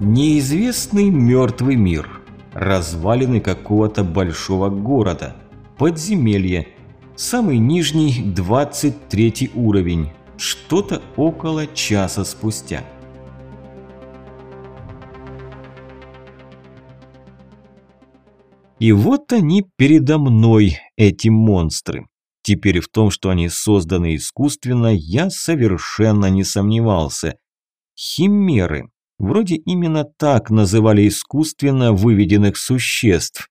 Неизвестный мертвый мир. Развалины какого-то большого города. Подземелье. Самый нижний 23 уровень. Что-то около часа спустя. И вот они передо мной, эти монстры. Теперь в том, что они созданы искусственно, я совершенно не сомневался. Химеры. Вроде именно так называли искусственно выведенных существ.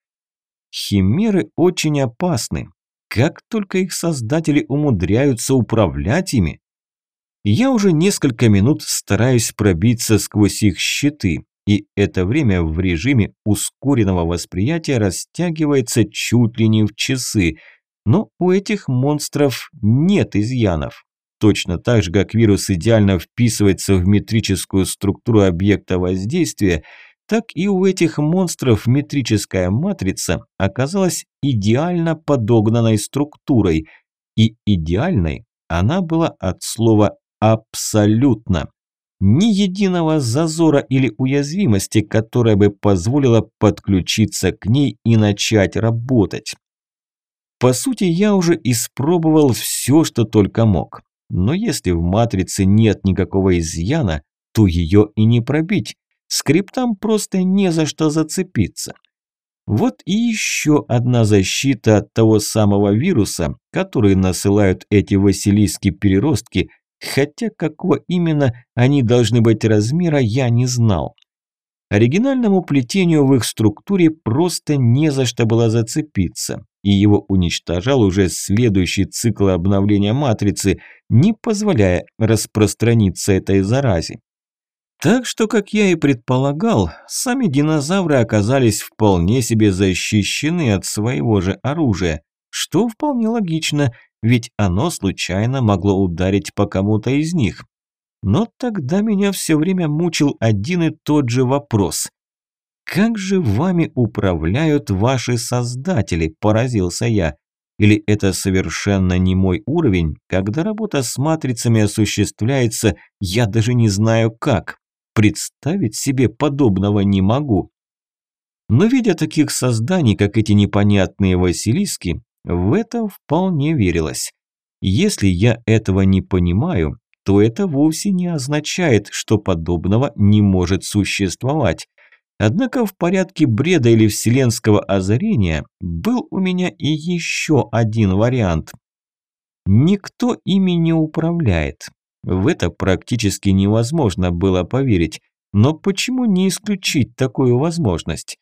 Химеры очень опасны. Как только их создатели умудряются управлять ими. Я уже несколько минут стараюсь пробиться сквозь их щиты, и это время в режиме ускоренного восприятия растягивается чуть ли не в часы, но у этих монстров нет изъянов. Точно так же, как вирус идеально вписывается в метрическую структуру объекта воздействия, так и у этих монстров метрическая матрица оказалась идеально подогнанной структурой. И идеальной она была от слова «абсолютно». Ни единого зазора или уязвимости, которая бы позволила подключиться к ней и начать работать. По сути, я уже испробовал все, что только мог. Но если в матрице нет никакого изъяна, то ее и не пробить. Скриптам просто не за что зацепиться. Вот и еще одна защита от того самого вируса, который насылают эти василиски-переростки, хотя какого именно они должны быть размера, я не знал. Оригинальному плетению в их структуре просто не за что было зацепиться и его уничтожал уже следующий цикл обновления матрицы, не позволяя распространиться этой заразе. Так что, как я и предполагал, сами динозавры оказались вполне себе защищены от своего же оружия, что вполне логично, ведь оно случайно могло ударить по кому-то из них. Но тогда меня все время мучил один и тот же вопрос. «Как же вами управляют ваши создатели?» – поразился я. Или это совершенно не мой уровень, когда работа с матрицами осуществляется, я даже не знаю как. Представить себе подобного не могу. Но видя таких созданий, как эти непонятные Василиски, в это вполне верилось. Если я этого не понимаю, то это вовсе не означает, что подобного не может существовать. Однако в порядке бреда или вселенского озарения был у меня и еще один вариант. Никто ими не управляет. В это практически невозможно было поверить. Но почему не исключить такую возможность?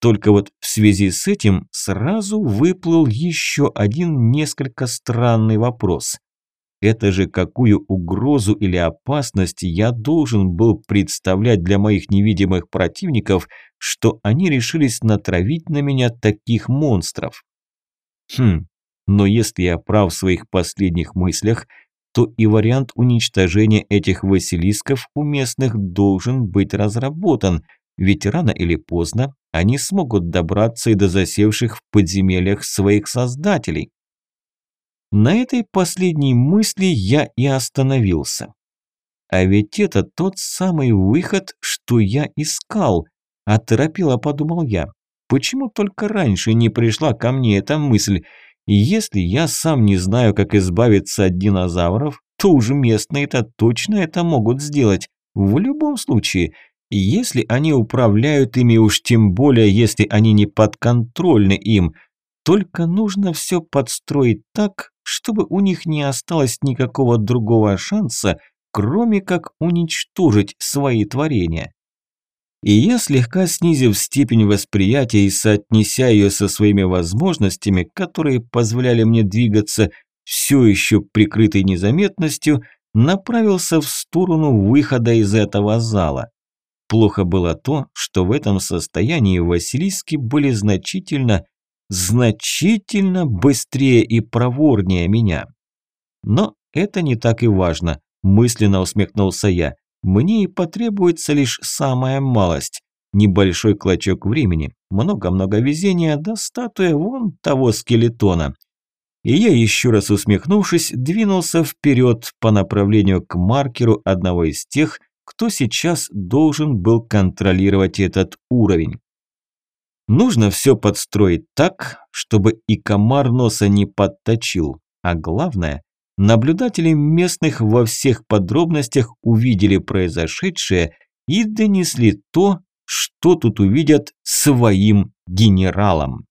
Только вот в связи с этим сразу выплыл еще один несколько странный вопрос. Это же какую угрозу или опасность я должен был представлять для моих невидимых противников, что они решились натравить на меня таких монстров. Хм, но если я прав в своих последних мыслях, то и вариант уничтожения этих Василисков у местных должен быть разработан, ведь рано или поздно они смогут добраться и до засевших в подземельях своих создателей. На этой последней мысли я и остановился. А ведь это тот самый выход, что я искал, оторопело подумал я. Почему только раньше не пришла ко мне эта мысль? Если я сам не знаю, как избавиться от динозавров, то уже местные-то точно это могут сделать. В любом случае, если они управляют ими, уж тем более, если они не подконтрольны им, только нужно все подстроить так, чтобы у них не осталось никакого другого шанса, кроме как уничтожить свои творения. И я, слегка снизив степень восприятия и соотнеся ее со своими возможностями, которые позволяли мне двигаться все еще прикрытой незаметностью, направился в сторону выхода из этого зала. Плохо было то, что в этом состоянии Василиски были значительно значительно быстрее и проворнее меня. Но это не так и важно, мысленно усмехнулся я. Мне и потребуется лишь самая малость. Небольшой клочок времени, много-много везения, да статуя вон того скелетона. И я, еще раз усмехнувшись, двинулся вперед по направлению к маркеру одного из тех, кто сейчас должен был контролировать этот уровень. Нужно все подстроить так, чтобы и комар носа не подточил. А главное, наблюдатели местных во всех подробностях увидели произошедшее и донесли то, что тут увидят своим генералам.